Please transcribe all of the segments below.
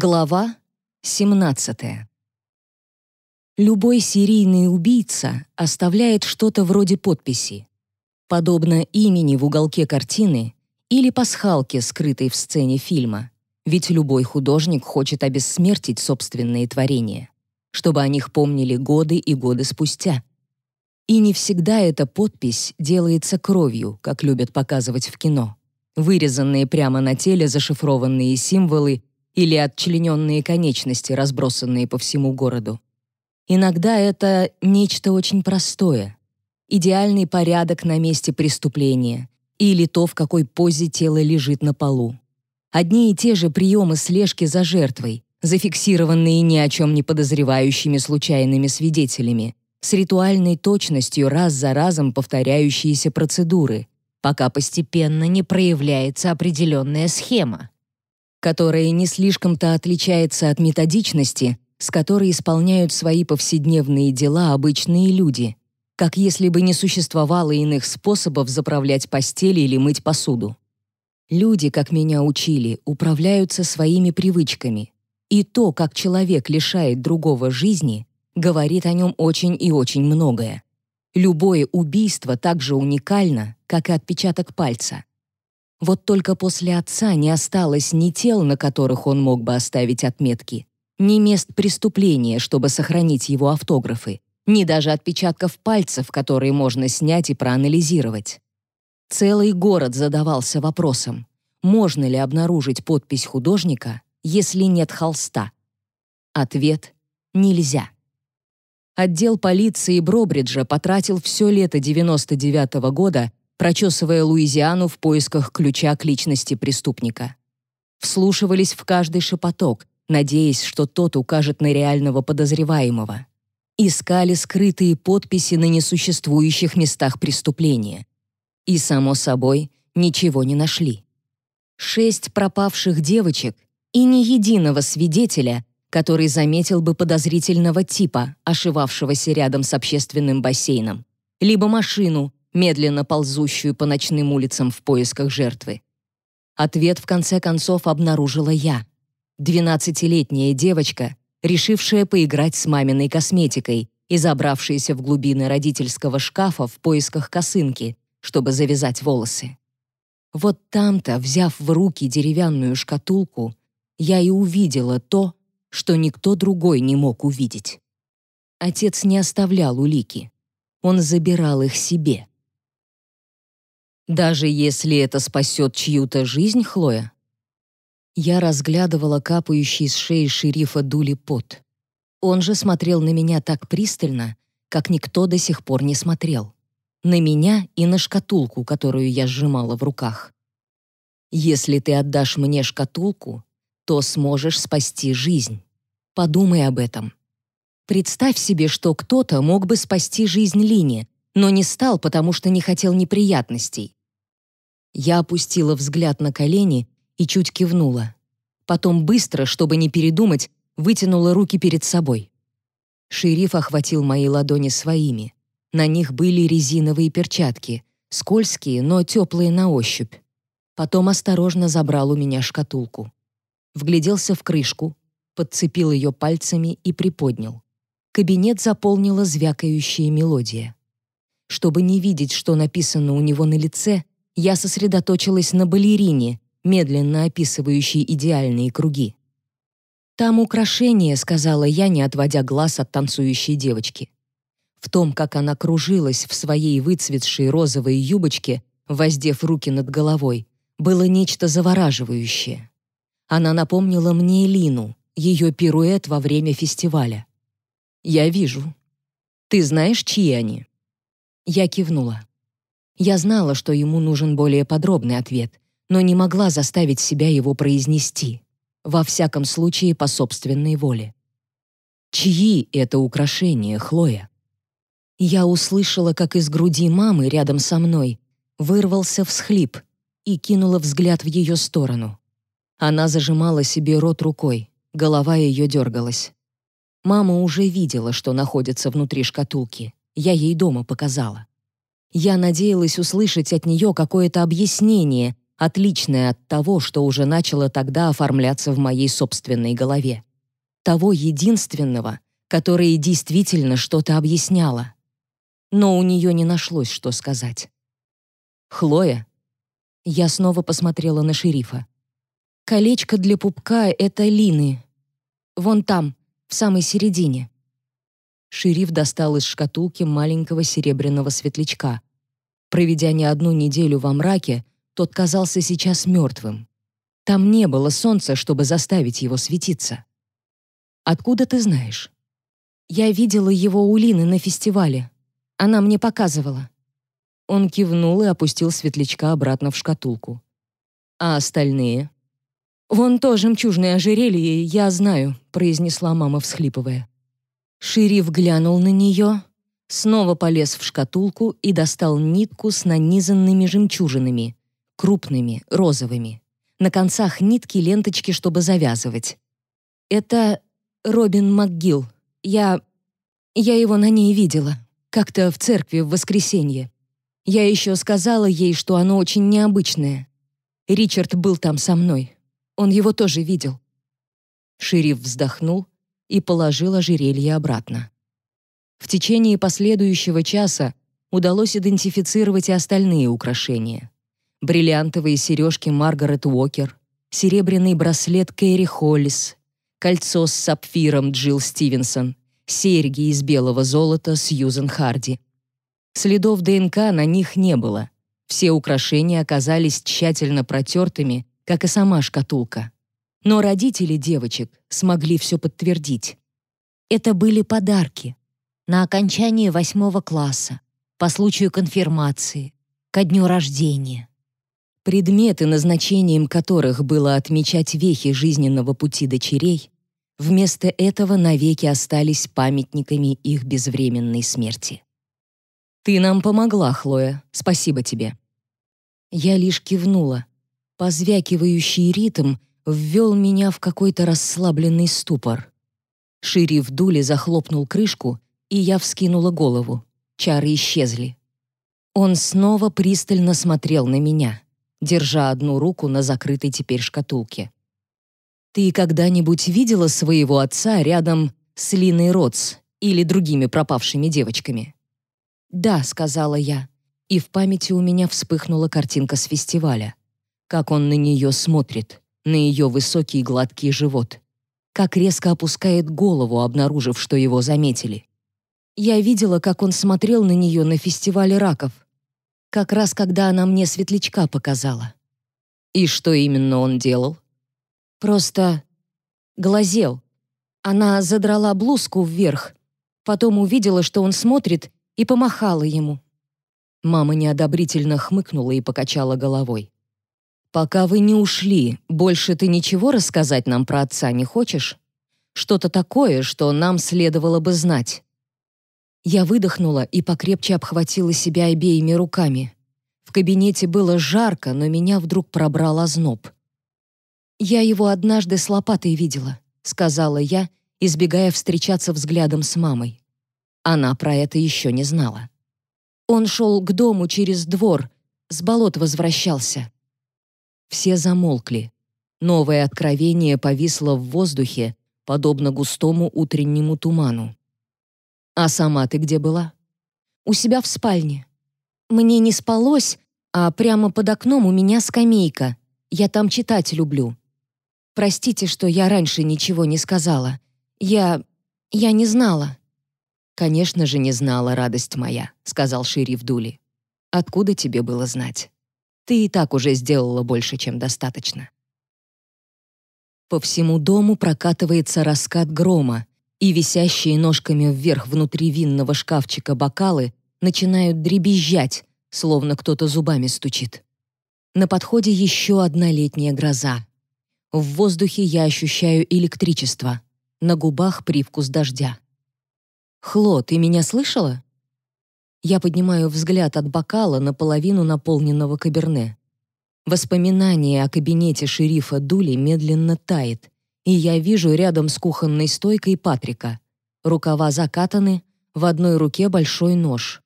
Глава 17. Любой серийный убийца оставляет что-то вроде подписи, подобно имени в уголке картины или пасхалке, скрытой в сцене фильма, ведь любой художник хочет обессмертить собственные творения, чтобы о них помнили годы и годы спустя. И не всегда эта подпись делается кровью, как любят показывать в кино. Вырезанные прямо на теле зашифрованные символы или отчлененные конечности, разбросанные по всему городу. Иногда это нечто очень простое. Идеальный порядок на месте преступления или то, в какой позе тело лежит на полу. Одни и те же приемы слежки за жертвой, зафиксированные ни о чем не подозревающими случайными свидетелями, с ритуальной точностью раз за разом повторяющиеся процедуры, пока постепенно не проявляется определенная схема, которая не слишком-то отличается от методичности, с которой исполняют свои повседневные дела обычные люди, как если бы не существовало иных способов заправлять постели или мыть посуду. Люди, как меня учили, управляются своими привычками, и то, как человек лишает другого жизни, говорит о нем очень и очень многое. Любое убийство так же уникально, как и отпечаток пальца. Вот только после отца не осталось ни тел, на которых он мог бы оставить отметки, ни мест преступления, чтобы сохранить его автографы, ни даже отпечатков пальцев, которые можно снять и проанализировать. Целый город задавался вопросом, можно ли обнаружить подпись художника, если нет холста. Ответ — нельзя. Отдел полиции Бробриджа потратил все лето 99 -го года, прочесывая Луизиану в поисках ключа к личности преступника. Вслушивались в каждый шепоток, надеясь, что тот укажет на реального подозреваемого. Искали скрытые подписи на несуществующих местах преступления. И, само собой, ничего не нашли. Шесть пропавших девочек и ни единого свидетеля, который заметил бы подозрительного типа, ошивавшегося рядом с общественным бассейном, либо машину, медленно ползущую по ночным улицам в поисках жертвы. Ответ в конце концов обнаружила я — Двенадцатилетняя девочка, решившая поиграть с маминой косметикой и забравшаяся в глубины родительского шкафа в поисках косынки, чтобы завязать волосы. Вот там-то, взяв в руки деревянную шкатулку, я и увидела то, что никто другой не мог увидеть. Отец не оставлял улики. Он забирал их себе. Даже если это спасет чью-то жизнь, Хлоя, я разглядывала капающий с шеи шерифа дули пот. Он же смотрел на меня так пристально, как никто до сих пор не смотрел. На меня и на шкатулку, которую я сжимала в руках. «Если ты отдашь мне шкатулку, то сможешь спасти жизнь. Подумай об этом. Представь себе, что кто-то мог бы спасти жизнь Лине, но не стал, потому что не хотел неприятностей. Я опустила взгляд на колени и чуть кивнула. Потом быстро, чтобы не передумать, вытянула руки перед собой. Шериф охватил мои ладони своими. На них были резиновые перчатки, скользкие, но теплые на ощупь. Потом осторожно забрал у меня шкатулку. Вгляделся в крышку, подцепил ее пальцами и приподнял. Кабинет заполнила звякающая мелодия. Чтобы не видеть, что написано у него на лице, я сосредоточилась на балерине, медленно описывающий идеальные круги. «Там украшение», — сказала я, не отводя глаз от танцующей девочки. В том, как она кружилась в своей выцветшей розовой юбочке, воздев руки над головой, было нечто завораживающее. Она напомнила мне Лину, ее пируэт во время фестиваля. «Я вижу. Ты знаешь, чьи они?» Я кивнула. Я знала, что ему нужен более подробный ответ, но не могла заставить себя его произнести, во всяком случае по собственной воле. Чьи это украшения, Хлоя? Я услышала, как из груди мамы рядом со мной вырвался всхлип и кинула взгляд в ее сторону. Она зажимала себе рот рукой, голова ее дергалась. Мама уже видела, что находится внутри шкатулки. Я ей дома показала. Я надеялась услышать от нее какое-то объяснение, отличное от того, что уже начало тогда оформляться в моей собственной голове. Того единственного, которое действительно что-то объясняло. Но у нее не нашлось, что сказать. «Хлоя?» Я снова посмотрела на шерифа. «Колечко для пупка — это Лины. Вон там, в самой середине». Шериф достал из шкатулки маленького серебряного светлячка. Проведя не одну неделю во мраке, тот казался сейчас мертвым. Там не было солнца, чтобы заставить его светиться. «Откуда ты знаешь?» «Я видела его у Лины на фестивале. Она мне показывала». Он кивнул и опустил светлячка обратно в шкатулку. «А остальные?» «Вон то жемчужное ожерелье, я знаю», — произнесла мама, всхлипывая. Шериф глянул на нее, снова полез в шкатулку и достал нитку с нанизанными жемчужинами, крупными, розовыми. На концах нитки ленточки, чтобы завязывать. «Это Робин МакГилл. Я... я его на ней видела. Как-то в церкви в воскресенье. Я еще сказала ей, что оно очень необычное. Ричард был там со мной. Он его тоже видел». Шериф вздохнул и положил ожерелье обратно. В течение последующего часа удалось идентифицировать и остальные украшения. Бриллиантовые сережки Маргарет Уокер, серебряный браслет Кэрри Холлис, кольцо с сапфиром Джилл Стивенсон, серьги из белого золота Сьюзен Харди. Следов ДНК на них не было. Все украшения оказались тщательно протертыми, как и сама шкатулка. Но родители девочек смогли все подтвердить. Это были подарки. На окончании восьмого класса, по случаю конфирмации, ко дню рождения. Предметы, назначением которых было отмечать вехи жизненного пути дочерей, вместо этого навеки остались памятниками их безвременной смерти. «Ты нам помогла, Хлоя. Спасибо тебе». Я лишь кивнула. Позвякивающий ритм ввел меня в какой-то расслабленный ступор. Шериф Дули захлопнул крышку, и я вскинула голову. Чары исчезли. Он снова пристально смотрел на меня, держа одну руку на закрытой теперь шкатулке. «Ты когда-нибудь видела своего отца рядом с Линой Ротс или другими пропавшими девочками?» «Да», — сказала я, и в памяти у меня вспыхнула картинка с фестиваля. Как он на нее смотрит, на ее высокий гладкий живот. Как резко опускает голову, обнаружив, что его заметили. Я видела, как он смотрел на нее на фестивале раков. Как раз когда она мне светлячка показала. И что именно он делал? Просто глазел. Она задрала блузку вверх, потом увидела, что он смотрит, и помахала ему. Мама неодобрительно хмыкнула и покачала головой. «Пока вы не ушли, больше ты ничего рассказать нам про отца не хочешь? Что-то такое, что нам следовало бы знать». Я выдохнула и покрепче обхватила себя обеими руками. В кабинете было жарко, но меня вдруг пробрал озноб. «Я его однажды с лопатой видела», — сказала я, избегая встречаться взглядом с мамой. Она про это еще не знала. Он шел к дому через двор, с болот возвращался. Все замолкли. Новое откровение повисло в воздухе, подобно густому утреннему туману. «А сама ты где была?» «У себя в спальне. Мне не спалось, а прямо под окном у меня скамейка. Я там читать люблю. Простите, что я раньше ничего не сказала. Я... я не знала». «Конечно же не знала, радость моя», — сказал шериф Дули. «Откуда тебе было знать?» Ты и так уже сделала больше, чем достаточно. По всему дому прокатывается раскат грома, и висящие ножками вверх внутри винного шкафчика бокалы начинают дребезжать, словно кто-то зубами стучит. На подходе еще одна летняя гроза. В воздухе я ощущаю электричество, на губах привкус дождя. «Хло, ты меня слышала?» Я поднимаю взгляд от бокала наполовину наполненного каберне. Воспоминание о кабинете шерифа Дули медленно тает, и я вижу рядом с кухонной стойкой Патрика. Рукава закатаны, в одной руке большой нож.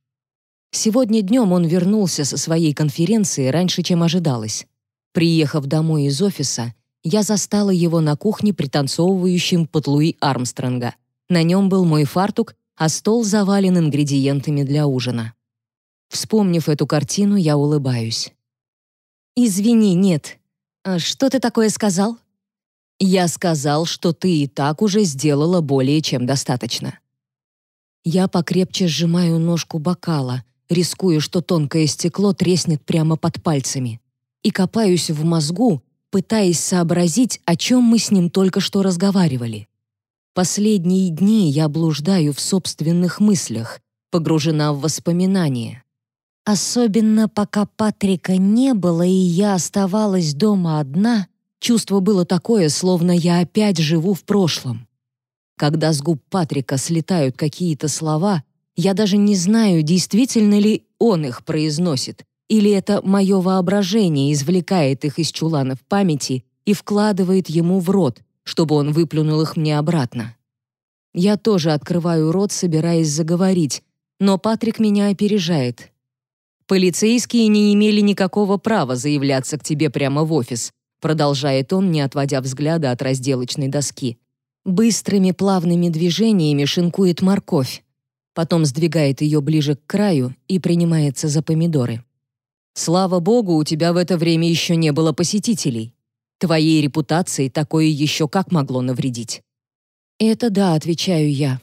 Сегодня днем он вернулся со своей конференции раньше, чем ожидалось. Приехав домой из офиса, я застала его на кухне пританцовывающим под Луи Армстронга. На нем был мой фартук, а стол завален ингредиентами для ужина. Вспомнив эту картину, я улыбаюсь. «Извини, нет. А что ты такое сказал?» «Я сказал, что ты и так уже сделала более чем достаточно». Я покрепче сжимаю ножку бокала, рискуя, что тонкое стекло треснет прямо под пальцами, и копаюсь в мозгу, пытаясь сообразить, о чем мы с ним только что разговаривали. Последние дни я блуждаю в собственных мыслях, погружена в воспоминания. Особенно пока Патрика не было, и я оставалась дома одна, чувство было такое, словно я опять живу в прошлом. Когда с губ Патрика слетают какие-то слова, я даже не знаю, действительно ли он их произносит, или это мое воображение извлекает их из чуланов памяти и вкладывает ему в рот, чтобы он выплюнул их мне обратно. Я тоже открываю рот, собираясь заговорить, но Патрик меня опережает. Полицейские не имели никакого права заявляться к тебе прямо в офис, продолжает он, не отводя взгляда от разделочной доски. Быстрыми плавными движениями шинкует морковь, потом сдвигает ее ближе к краю и принимается за помидоры. Слава богу, у тебя в это время еще не было посетителей. Твоей репутации такое еще как могло навредить. Это да, отвечаю я.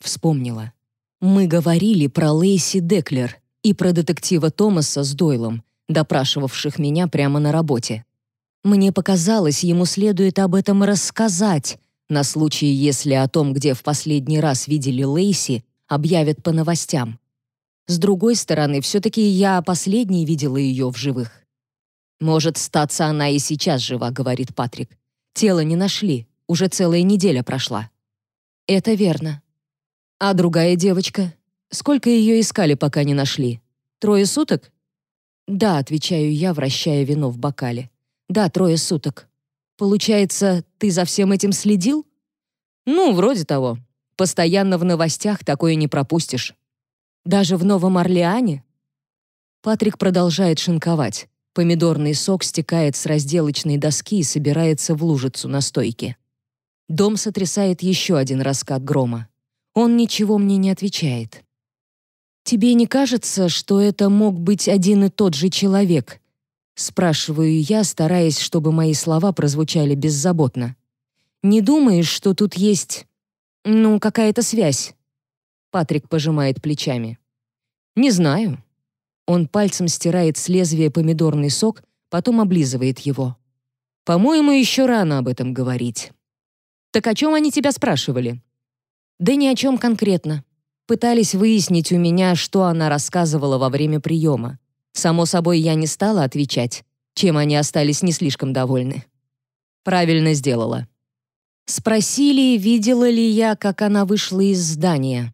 Вспомнила. Мы говорили про Лейси Деклер и про детектива Томаса с Дойлом, допрашивавших меня прямо на работе. Мне показалось, ему следует об этом рассказать, на случай, если о том, где в последний раз видели Лейси, объявят по новостям. С другой стороны, все-таки я последней видела ее в живых. «Может, статься она и сейчас жива», — говорит Патрик. «Тело не нашли, уже целая неделя прошла». «Это верно». «А другая девочка? Сколько ее искали, пока не нашли? Трое суток?» «Да», — отвечаю я, вращая вино в бокале. «Да, трое суток». Получается, ты за всем этим следил? Ну, вроде того. Постоянно в новостях такое не пропустишь. Даже в Новом Орлеане? Патрик продолжает шинковать. Помидорный сок стекает с разделочной доски и собирается в лужицу на стойке. Дом сотрясает еще один раскат грома. Он ничего мне не отвечает. «Тебе не кажется, что это мог быть один и тот же человек?» Спрашиваю я, стараясь, чтобы мои слова прозвучали беззаботно. «Не думаешь, что тут есть, ну, какая-то связь?» Патрик пожимает плечами. «Не знаю». Он пальцем стирает с лезвия помидорный сок, потом облизывает его. «По-моему, еще рано об этом говорить». «Так о чем они тебя спрашивали?» «Да ни о чем конкретно. Пытались выяснить у меня, что она рассказывала во время приема. Само собой, я не стала отвечать, чем они остались не слишком довольны. Правильно сделала. Спросили, видела ли я, как она вышла из здания.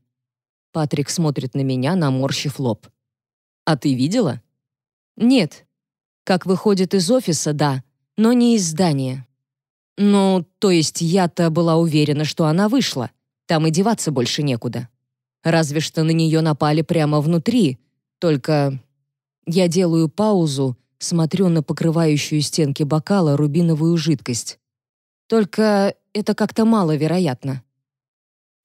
Патрик смотрит на меня, наморщив лоб. «А ты видела?» «Нет. Как выходит из офиса, да, но не из здания». «Ну, то есть я-то была уверена, что она вышла. Там и деваться больше некуда. Разве что на нее напали прямо внутри. Только я делаю паузу, смотрю на покрывающую стенки бокала рубиновую жидкость. Только это как-то маловероятно.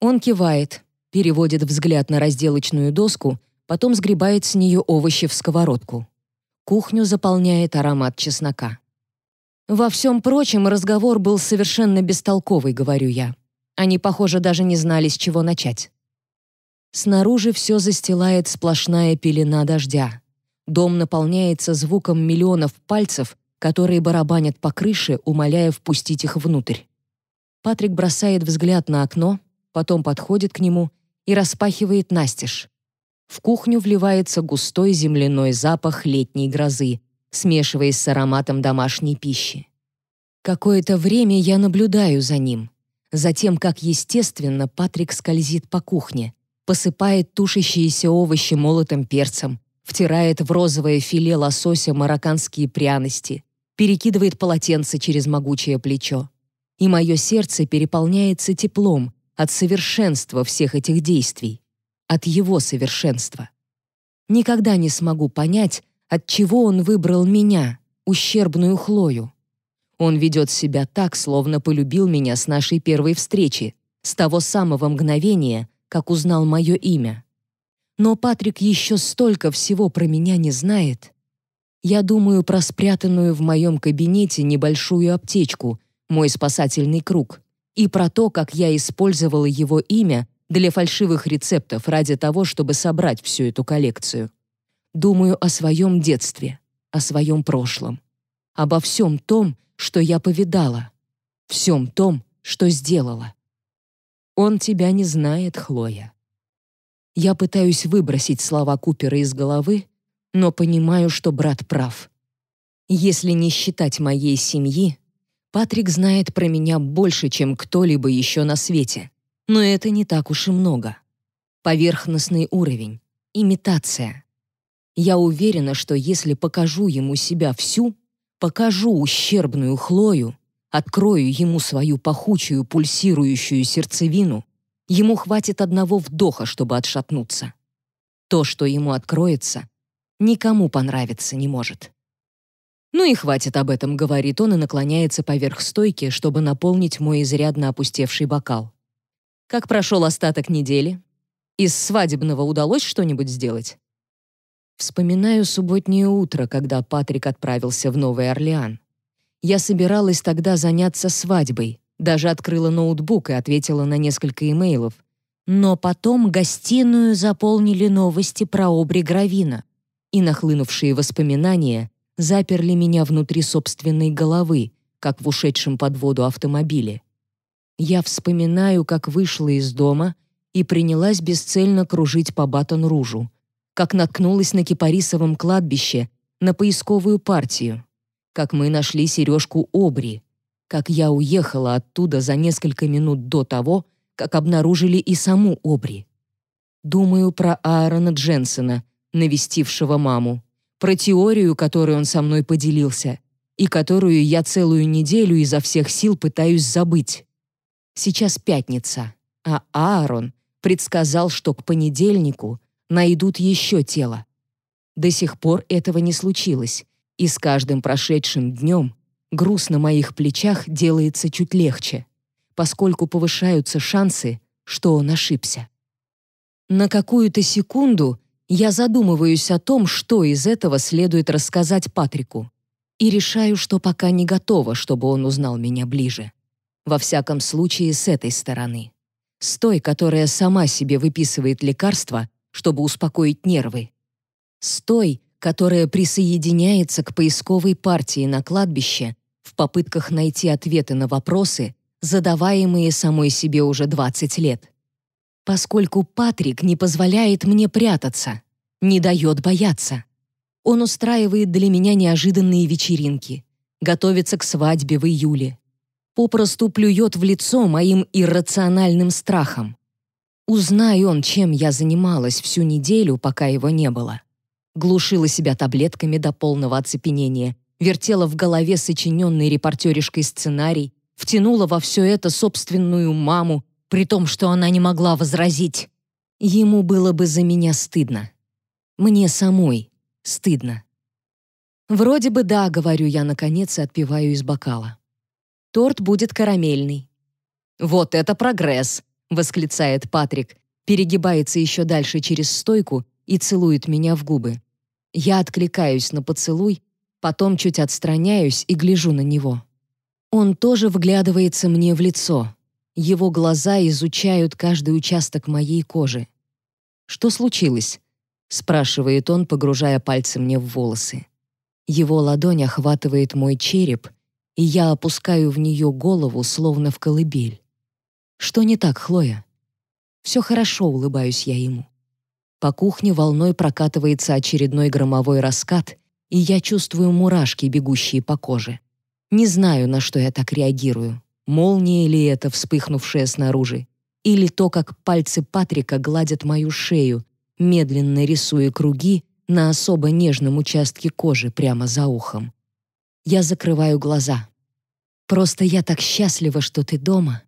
Он кивает, переводит взгляд на разделочную доску, потом сгребает с нее овощи в сковородку. Кухню заполняет аромат чеснока. Во всем прочем, разговор был совершенно бестолковый, говорю я. Они, похоже, даже не знали, с чего начать. Снаружи все застилает сплошная пелена дождя. Дом наполняется звуком миллионов пальцев, которые барабанят по крыше, умоляя впустить их внутрь. Патрик бросает взгляд на окно, потом подходит к нему и распахивает настежь. В кухню вливается густой земляной запах летней грозы, смешиваясь с ароматом домашней пищи. Какое-то время я наблюдаю за ним. Затем, как естественно, Патрик скользит по кухне, посыпает тушащиеся овощи молотым перцем, втирает в розовое филе лосося марокканские пряности, перекидывает полотенце через могучее плечо. И мое сердце переполняется теплом от совершенства всех этих действий, от его совершенства. Никогда не смогу понять, от чего он выбрал меня, ущербную Хлою. Он ведет себя так, словно полюбил меня с нашей первой встречи, с того самого мгновения, как узнал мое имя. Но Патрик еще столько всего про меня не знает. Я думаю про спрятанную в моем кабинете небольшую аптечку, мой спасательный круг, и про то, как я использовала его имя для фальшивых рецептов ради того, чтобы собрать всю эту коллекцию. Думаю о своем детстве, о своем прошлом, обо всем том, что я повидала, всем том, что сделала. Он тебя не знает, Хлоя. Я пытаюсь выбросить слова Купера из головы, но понимаю, что брат прав. Если не считать моей семьи, Патрик знает про меня больше, чем кто-либо еще на свете. Но это не так уж и много. Поверхностный уровень, имитация. Я уверена, что если покажу ему себя всю, покажу ущербную Хлою, открою ему свою пахучую пульсирующую сердцевину, ему хватит одного вдоха, чтобы отшатнуться. То, что ему откроется, никому понравиться не может. «Ну и хватит об этом», — говорит он и наклоняется поверх стойки, чтобы наполнить мой изрядно опустевший бокал. «Как прошел остаток недели? Из свадебного удалось что-нибудь сделать?» Вспоминаю субботнее утро, когда Патрик отправился в Новый Орлеан. Я собиралась тогда заняться свадьбой, даже открыла ноутбук и ответила на несколько имейлов. Но потом гостиную заполнили новости про Обри Гравина, и нахлынувшие воспоминания заперли меня внутри собственной головы, как в ушедшем под воду автомобиле. Я вспоминаю, как вышла из дома и принялась бесцельно кружить по Батон-Ружу, как наткнулась на Кипарисовом кладбище на поисковую партию, как мы нашли сережку Обри, как я уехала оттуда за несколько минут до того, как обнаружили и саму Обри. Думаю про Аарона Дженсона, навестившего маму, про теорию, которой он со мной поделился, и которую я целую неделю изо всех сил пытаюсь забыть. Сейчас пятница, а Аарон предсказал, что к понедельнику найдут еще тело. До сих пор этого не случилось, и с каждым прошедшим днем груз на моих плечах делается чуть легче, поскольку повышаются шансы, что он ошибся. На какую-то секунду я задумываюсь о том, что из этого следует рассказать Патрику, и решаю, что пока не готова, чтобы он узнал меня ближе. Во всяком случае, с этой стороны. С той, которая сама себе выписывает лекарства, чтобы успокоить нервы. С той, которая присоединяется к поисковой партии на кладбище в попытках найти ответы на вопросы, задаваемые самой себе уже 20 лет. Поскольку Патрик не позволяет мне прятаться, не дает бояться. Он устраивает для меня неожиданные вечеринки, готовится к свадьбе в июле. Попросту плюет в лицо моим иррациональным страхом. Узнай он, чем я занималась всю неделю, пока его не было глушила себя таблетками до полного оцепенения, вертела в голове сочиненный репортеришкой сценарий, втянула во все это собственную маму, при том, что она не могла возразить. Ему было бы за меня стыдно. Мне самой стыдно. «Вроде бы да», — говорю я, наконец, и отпиваю из бокала. «Торт будет карамельный». «Вот это прогресс!» — восклицает Патрик, перегибается еще дальше через стойку и целует меня в губы. Я откликаюсь на поцелуй, потом чуть отстраняюсь и гляжу на него. Он тоже вглядывается мне в лицо. Его глаза изучают каждый участок моей кожи. «Что случилось?» — спрашивает он, погружая пальцы мне в волосы. Его ладонь охватывает мой череп, и я опускаю в нее голову, словно в колыбель. «Что не так, Хлоя?» «Все хорошо», — улыбаюсь я ему. По кухне волной прокатывается очередной громовой раскат, и я чувствую мурашки, бегущие по коже. Не знаю, на что я так реагирую. Молния ли это, вспыхнувшая снаружи, или то, как пальцы Патрика гладят мою шею, медленно рисуя круги на особо нежном участке кожи прямо за ухом. Я закрываю глаза. Просто я так счастлива, что ты дома,